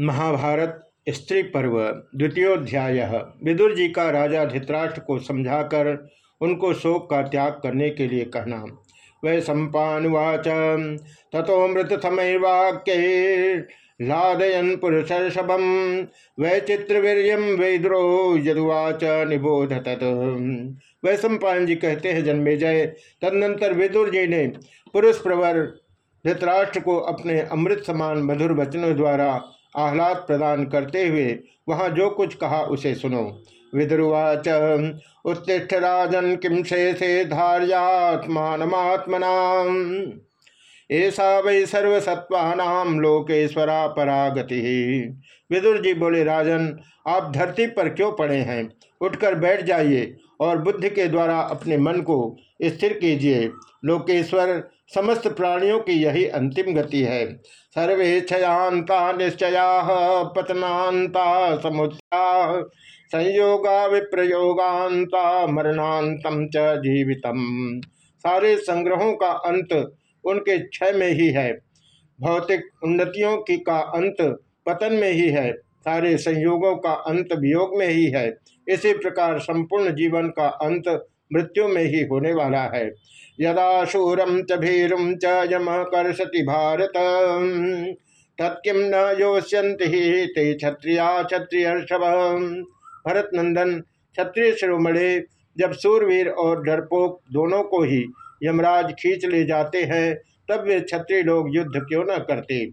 महाभारत स्त्री पर्व द्वितीयोध्याय। विदुर जी का राजा धृतराष्ट्र को समझाकर उनको शोक का त्याग करने के लिए कहना, वै सम्पावाच तथो मृत समय वाक्य लादयन पुरुषर्षभम वै चित्रवीर्यम वैद्रो यदुवाच निबोध तत् वै सम्पान जी कहते हैं, जन्मे जय। तदनंतर विदुर जी ने पुरुष प्रवर धृतराष्ट्र को अपने अमृत समान मधुर वचनों द्वारा आह्लाद प्रदान करते हुए वहाँ जो कुछ कहा उसे सुनो। विदुर्वाच, उत्तिष्ठ राजन किम शेषे धार्यात्मात्मना ऐसा वै सर्वसत्वानाम लोकेश्वरा परागति। विदुर जी बोले, राजन, आप धरती पर क्यों पड़े हैं? उठकर बैठ जाइए और बुद्धि के द्वारा अपने मन को स्थिर कीजिए। लोकेश्वर, समस्त प्राणियों की यही अंतिम गति है। सर्वे क्षयांता निश्चया पतनाता समुद्रा संयोगा विप्रयोगांता मरणांतम च जीवितम। सारे संग्रहों का अंत उनके क्षय में ही है। भौतिक उन्नतियों की का अंत पतन में ही है। सारे संयोगों का अंत वियोग में ही है। इसी प्रकार संपूर्ण जीवन का अंत मृत्यु में ही होने वाला है। यदा शूरम च भीरुम च यम कर्षति भारत। तत्किम न योष्यंति ते क्षत्रिया क्षत्रिय भरत नंदन क्षत्रिय शिरोमणे जब सूरवीर और डरपोक दोनों को ही यमराज खींच ले जाते हैं, तब वे क्षत्रिय लोग युद्ध क्यों न करते?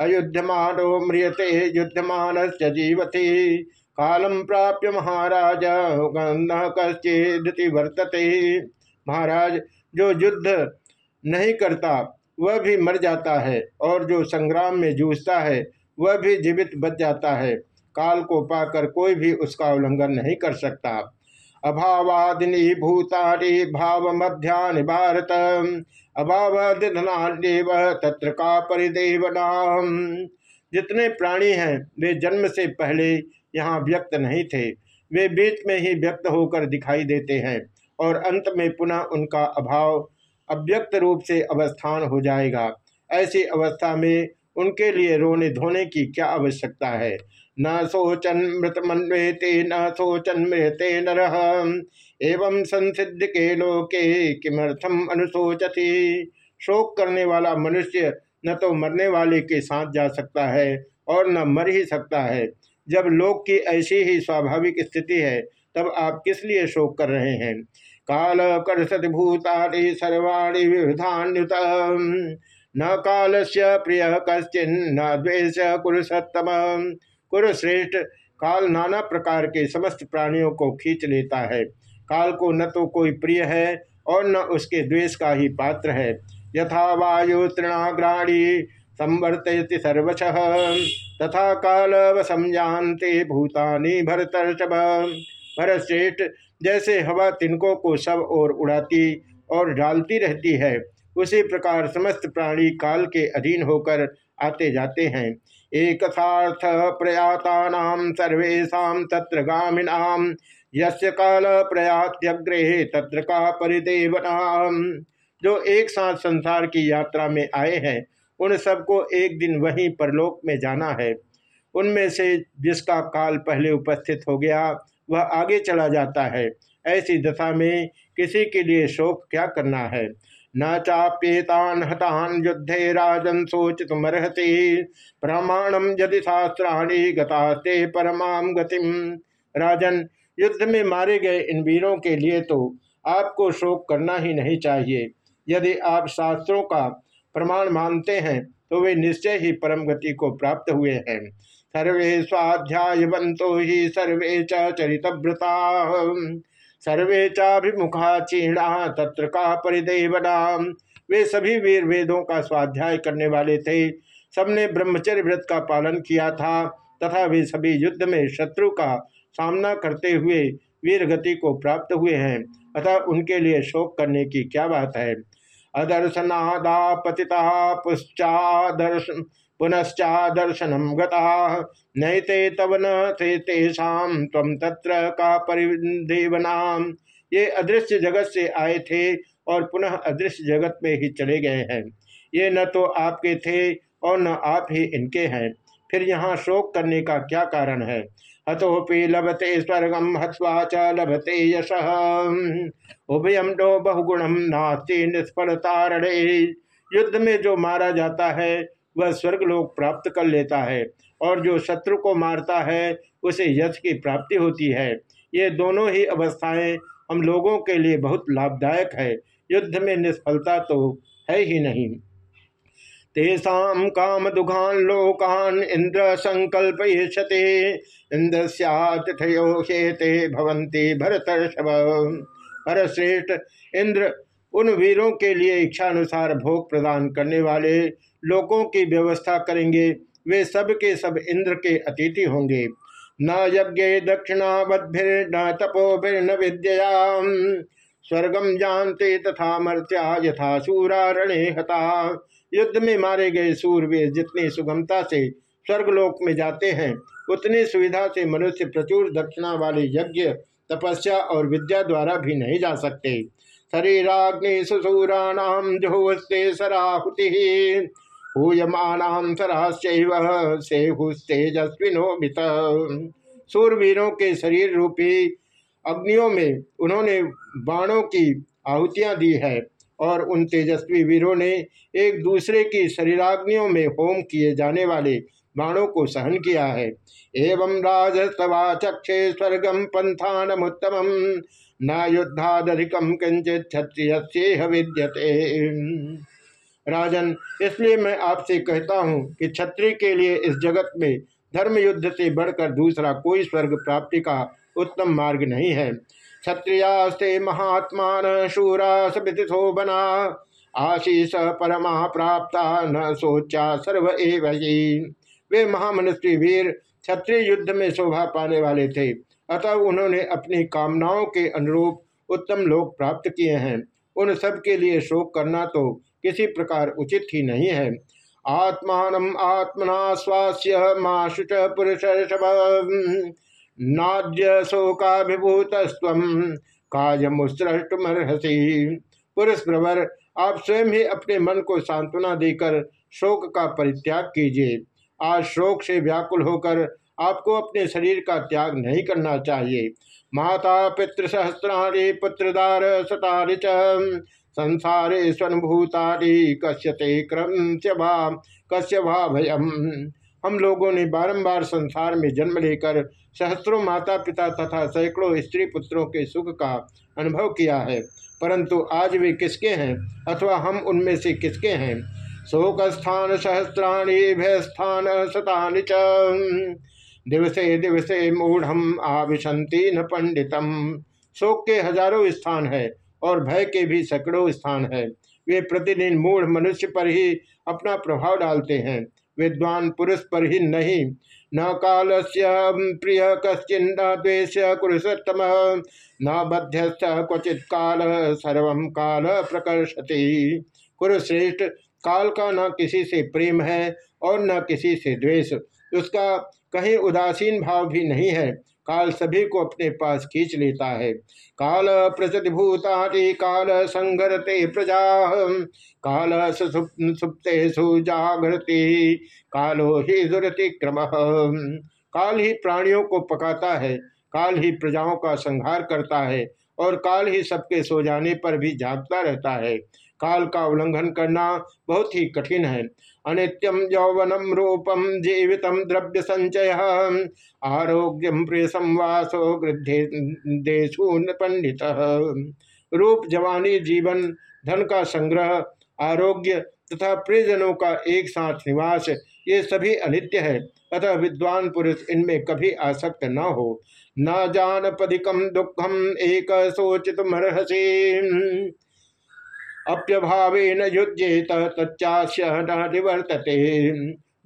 अयुद्धमानो म्रियते युद्धमान जीवते। कालम प्राप्य महाराज न वर्तते। महाराज, जो युद्ध नहीं करता, वह भी मर जाता है, और जो संग्राम में जूझता है, वह भी जीवित बच जाता है। काल को पाकर कोई भी उसका उल्लंघन नहीं कर सकता। अभावादिनी भूतानि भाव मध्यानि भारत। अभावादिनान्यव तत्र का परिदेवना जितने प्राणी हैं, वे जन्म से पहले यहाँ व्यक्त नहीं थे। वे बीच में ही व्यक्त होकर दिखाई देते हैं और अंत में पुनः उनका अभाव अव्यक्त रूप से अवस्थान हो जाएगा। ऐसी अवस्था में उनके लिए रोने धोने की क्या आवश्यकता है? न शोचन मृत मनवेते न शोचन मृते नर। एवं संसिद्ध के लोके किमर्थम अनुशोचती? शोक करने वाला मनुष्य न तो मरने वाले के साथ जा सकता है और न मर ही सकता है। जब लोक की ऐसी ही स्वाभाविक स्थिति है, तब आप किस लिए शोक कर रहे हैं? काल कर्षत भूतानि सर्वाणी विविधान्युत। न काल से प्रिय कश्चिन्न द्वेष कुरुसत्तम कुरुश्रेष्ठ काल नाना प्रकार के समस्त प्राणियों को खींच लेता है। काल को न तो कोई प्रिय है और न उसके द्वेष का ही पात्र है। यथा वायु तृणाग्राणी संवर्तयति सर्वश, तथा काल वसम जानते भूतानी भरतर्षभ। भरत श्रेष्ठ जैसे हवा तिनकों को सब और उड़ाती और डालती रहती है, उसी प्रकार समस्त प्राणी काल के अधीन होकर आते जाते हैं। एक प्रयाता सर्वेशा तत्र गामिनाम यस्य काल प्रयात्यग्रे तत्र का परिदेवनाम जो एक साथ संसार की यात्रा में आए हैं, उन सबको एक दिन वहीं परलोक में जाना है। उनमें से जिसका काल पहले उपस्थित हो गया, वह आगे चला जाता है। ऐसी दशा में किसी के लिए शोक क्या करना है? न चाप्येतान हतान युद्धे राजन सोचित मरहति प्रमाणम यदि शास्त्राणी गतास्ते परमाम गतिम राजन, युद्ध में मारे गए इन वीरों के लिए तो आपको शोक करना ही नहीं चाहिए। यदि आप शास्त्रों का प्रमाण मानते हैं तो वे निश्चय ही परम गति को प्राप्त हुए हैं। सर्वे स्वाध्यायवंतो ही सर्वे चरितव्रता सर्वे चाभिमुखा चीणा तत्र का परिदेवना। वे सभी वीर वेदों का स्वाध्याय करने वाले थे। सबने ब्रह्मचर्य व्रत का पालन किया था, तथा वे सभी युद्ध में शत्रु का सामना करते हुए वीर गति को प्राप्त हुए हैं। अतः उनके लिए शोक करने की क्या बात है? अदर्शनादा पतिता पुश्चादर्शन पुनश्चादर्शनम गता। नैते तव न थे तेषाम तम तत्र का परिदेवनाम। ये अदृश्य जगत से आए थे और पुनः अदृश्य जगत में ही चले गए हैं। ये न तो आपके थे और न आप ही इनके हैं। फिर यहाँ शोक करने का क्या कारण है? हतोपि लभते स्वर्गम हवा च लभते यश। उभयम डो बहुगुणम नास्ति निष्फलतारणे युद्ध में जो मारा जाता है वह स्वर्ग स्वर्गलोक प्राप्त कर लेता है और जो शत्रु को मारता है, उसे यश की प्राप्ति होती है। ये दोनों ही अवस्थाएँ हम लोगों के लिए बहुत लाभदायक है। युद्ध में निष्फलता तो है ही नहीं। तेषा काम दुखान लोकान इंद्र संकल्प ये इंद्र सथिथयोते भवंती भरतर्षभ। भरतश्रेष्ठ इंद्र उन वीरों के लिए इच्छानुसार भोग प्रदान करने वाले लोगों की व्यवस्था करेंगे, वे सब के सब इंद्र के अतिथि होंगे। न यज्ञ दक्षिणावद्भिर्न तपोभिर्न विद्या स्वर्गम जानते तथा मर्त्या यथा सूरारणे हता। युद्ध में मारे गए सूरवीर जितनी सुगमता से स्वर्गलोक में जाते हैं, उतनी सुविधा से मनुष्य प्रचुर दक्षिणा वाले यज्ञ, तपस्या और विद्या द्वारा भी नहीं जा सकते। शरीराग्नि सुसूराणाम जोस्ते सराहुति। हूयमानाम सराश्चैव सेहुस्तेजस्विनो सूरवीरों के शरीर रूपी अग्नियों में उन्होंने बाणों की आहुतियाँ दी है और उन तेजस्वी वीरों ने एक दूसरे की शरीराग्नियों में होम किए जाने वाले बाणों को सहन किया है। एवं राजस्तवा स्वर्गम पंथान उत्तम न युद्धाधिकम किंचित क्षत्रिय विद्यते। राजन, इसलिए मैं आपसे कहता हूँ कि क्षत्रिय के लिए इस जगत में धर्म युद्ध से बढ़कर दूसरा कोई स्वर्ग प्राप्ति का उत्तम मार्ग नहीं है। क्षत्रियास्ते महात्मा शूरा सो बना, आशीष परमा प्राप्त न सोचा सर्व एव वे महामनुष्य वीर क्षत्रिय युद्ध में शोभा पाने वाले थे, अतः उन्होंने अपनी कामनाओं के अनुरूप उत्तम लोक प्राप्त किए हैं। उन सब के लिए शोक करना तो किसी प्रकार उचित ही नहीं है। आत्मान आत्मना स्वास्य माशुच पुरुष नाद्य शोकाभिभूत कायमुसृष्टमर्हसी पुरुष प्रवर, आप स्वयं ही अपने मन को सांत्वना देकर शोक का परित्याग कीजिए। आज शोक से व्याकुल होकर आपको अपने शरीर का त्याग नहीं करना चाहिए। माता पितृसहस्राणी पुत्रदार सतारि संसारे स्वनुभूतारी कश्यते क्रम कश्य भा भयम। हम लोगों ने बारंबार संसार में जन्म लेकर सहस्त्रों माता पिता तथा सैकड़ों स्त्री पुत्रों के सुख का अनुभव किया है। परंतु आज वे किसके हैं? अथवा हम उनमें से किसके हैं? शोक स्थान सहस्त्राणी, भयस्थान शतानि च। दिवसे दिवसे मूढ़ आविशंति न पंडितम। शोक के हज़ारों स्थान है। और भय के भी सैकड़ों स्थान है। वे प्रतिदिन मूढ़ मनुष्य पर ही अपना प्रभाव डालते हैं। विद्वान पुरुष पर ही नहीं। न काल से प्रिय द्वेश कुरुषोत्तम न बध्यस्थ क्वचित काल, सर्व काल प्रकर्षति। कुरुश्रेष्ठ, काल का न किसी से प्रेम है और न किसी से द्वेष। उसका कहीं उदासीन भाव भी नहीं है। काल सभी को अपने पास खींच लेता है। काल प्रचतिभूतानि काल संघरते प्रजा, काल सुप्तेषु जागृति कालो ही दुरति क्रम। काल ही प्राणियों को पकाता है, काल ही प्रजाओं का संहार करता है और काल ही सबके सो जाने पर भी जागता रहता है। काल का उल्लंघन करना बहुत ही कठिन है। अनित्यम यौवनम रूपम जीवित द्रव्य संचय आरोग्यम प्रिय संवासो पंडित रूप, जवानी, जीवन, धन का संग्रह, आरोग्य तथा प्रियजनों का एक साथ निवास, ये सभी अनित्य है। अतः विद्वान पुरुष इनमें कभी आसक्त न हो। न जान पदिकम दुखम एक सोचित मरहसी अप्यभावे न युद्धेत तच्चाश्य निवर्तते।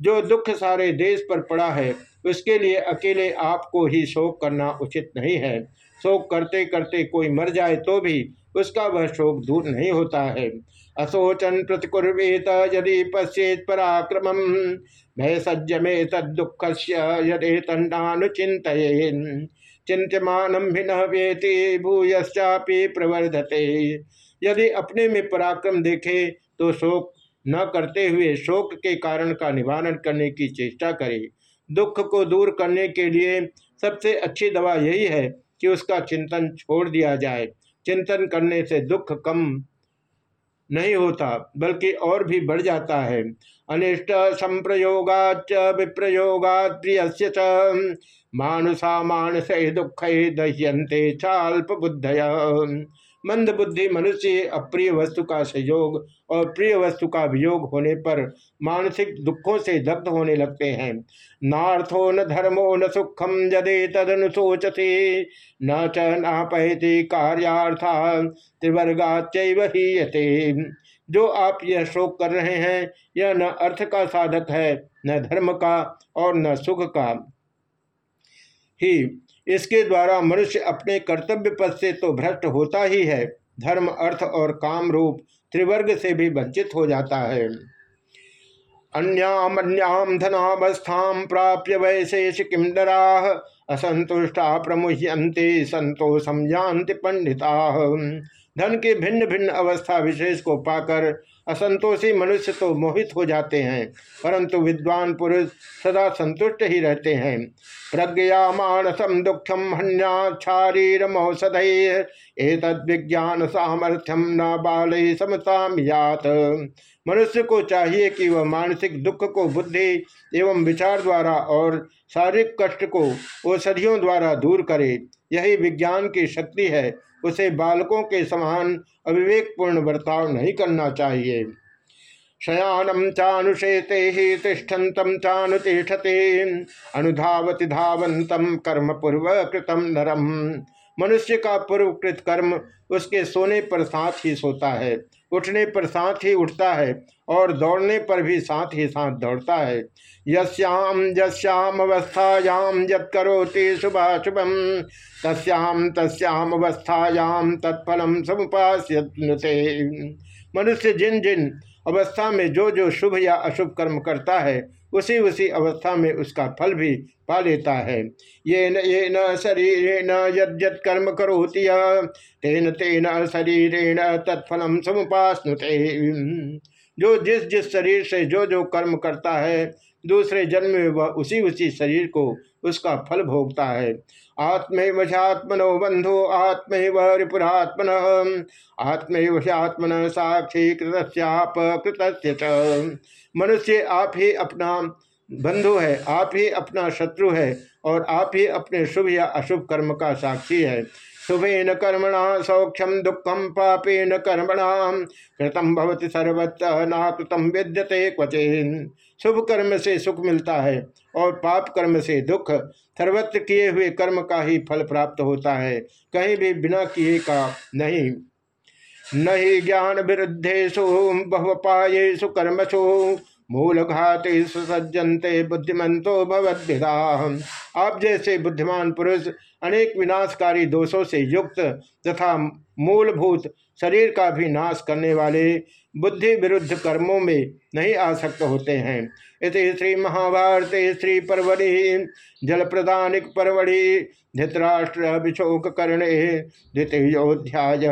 जो दुख सारे देश पर पड़ा है, उसके लिए अकेले आपको ही शोक करना उचित नहीं है। शोक करते करते कोई मर जाए तो भी उसका वह शोक दूर नहीं होता है। असोचन प्रतिकुर्वेत, यदि पश्चेत पराक्रम भय सज्ज में तदुख यदि तंडानुचित चिंत्यमान भिन्न वेति, भूयश्चापि प्रवर्धते। यदि अपने में पराक्रम देखे तो शोक न करते हुए शोक के कारण का निवारण करने की चेष्टा करे। दुख को दूर करने के लिए सबसे अच्छी दवा यही है कि उसका चिंतन छोड़ दिया जाए। चिंतन करने से दुख कम नहीं होता, बल्कि और भी बढ़ जाता है। अनिष्ट संप्रयोगाच विप्रयोगा प्रिय मानुषा मानस दुख दह्यंते चाल्प बुद्धय मंद बुद्धि मनुष्य अप्रिय वस्तु का संयोग और प्रिय वस्तु का वियोग होने पर मानसिक दुखों से दग्ध होने लगते हैं। नार्थो न धर्मो न सुखम यदि तदनुशोचते, न च नापहति कार्यार्था त्रिवर्गा चीयते जो आप यह शोक कर रहे हैं, यह न अर्थ का साधक है, न धर्म का और न सुख का। ही इसके द्वारा मनुष्य अपने कर्तव्य पद से तो भ्रष्ट होता ही है। धर्म, अर्थ और काम रूप त्रिवर्ग से भी वंचित हो जाता है। अन्याम धनावस्था प्राप्य वैशेष किमरा असंतुष्टा प्रमुह्यंते संतोषम जानते पंडिता। धन के भिन्न भिन्न अवस्था विशेष को पाकर असंतोषी मनुष्य तो मोहित हो जाते हैं, परंतु विद्वान पुरुष सदा संतुष्ट ही रहते हैं। प्रज्ञा मानसम दुखम मौसध एक विज्ञान सामर्थ्यम न बाल समतामियात मनुष्य को चाहिए कि वह मानसिक दुख को बुद्धि एवं विचार द्वारा और शारीरिक कष्ट को औषधियों द्वारा दूर करे। यही विज्ञान की शक्ति है। उसे बालकों के समान अविवेकपूर्ण बर्ताव नहीं करना चाहिए। शयानम चानुशेते ही तिष्ठत चानुतिष्ठते अनुधावति धावंतम कर्म पूर्व कृतम नरम। मनुष्य का पूर्वकृत कर्म उसके सोने पर साथ ही सोता है। उठने पर साथ ही उठता है और दौड़ने पर भी साथ ही साथ दौड़ता है। यश्याम यश्याम अवस्थायाम यत करोति शुभाशुभम तस्याम तस्याम अवस्थायाम तत्फलम समुपास्यते मनुष्य जिन जिन अवस्था में जो जो शुभ या अशुभ कर्म करता है उसी उसी अवस्था में उसका फल भी पा लेता है। ये न ये न शरीर न यद कर्म करोति तेन तेन शरीरेण तत्फलम समुपास्नुते। जो जिस जिस शरीर से जो जो कर्म करता है दूसरे जन्म में वह उसी उसी शरीर को उसका फल भोगता है। आत्मैवशात्मनो बंधो, आत्मैव रिपुरात्मन आत्मैवशात्मन साक्षी कृत मनुष्य आप ही अपना बंधु है, आप ही अपना शत्रु है और आप ही अपने शुभ या अशुभ कर्म का साक्षी है। शुभेन कर्मणा सौख्यम दुखम पापेन कर्मणा कृतम भवति सर्वत्र नाकृतम विद्यते क्वचिन। शुभ कर्म से सुख मिलता है और पाप कर्म से दुख, सर्वत्र किए हुए कर्म का ही फल प्राप्त होता है। कहीं भी बिना किए का नहीं। नहीं ज्ञान विरुद्धेशु बहुपायेशु कर्मसु मूल घाते सुसज्जनते बुद्धिमंतो भवद्भिदा आप जैसे बुद्धिमान पुरुष, अनेक विनाशकारी दोषों से युक्त तथा मूलभूत शरीर का भी नाश करने वाले बुद्धि विरुद्ध कर्मों में नहीं आसक्त होते हैं। इस श्री महाभारत श्री परवड़ी जल प्रदानिक परवड़ी धृतराष्ट्र विशोक करणे द्वितीयोध्याय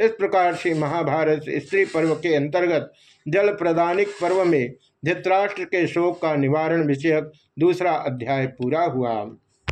इस प्रकार से महाभारत स्त्री पर्व के अंतर्गत जल प्रदानिक पर्व में धृतराष्ट्र के शोक का निवारण विषयक दूसरा अध्याय पूरा हुआ।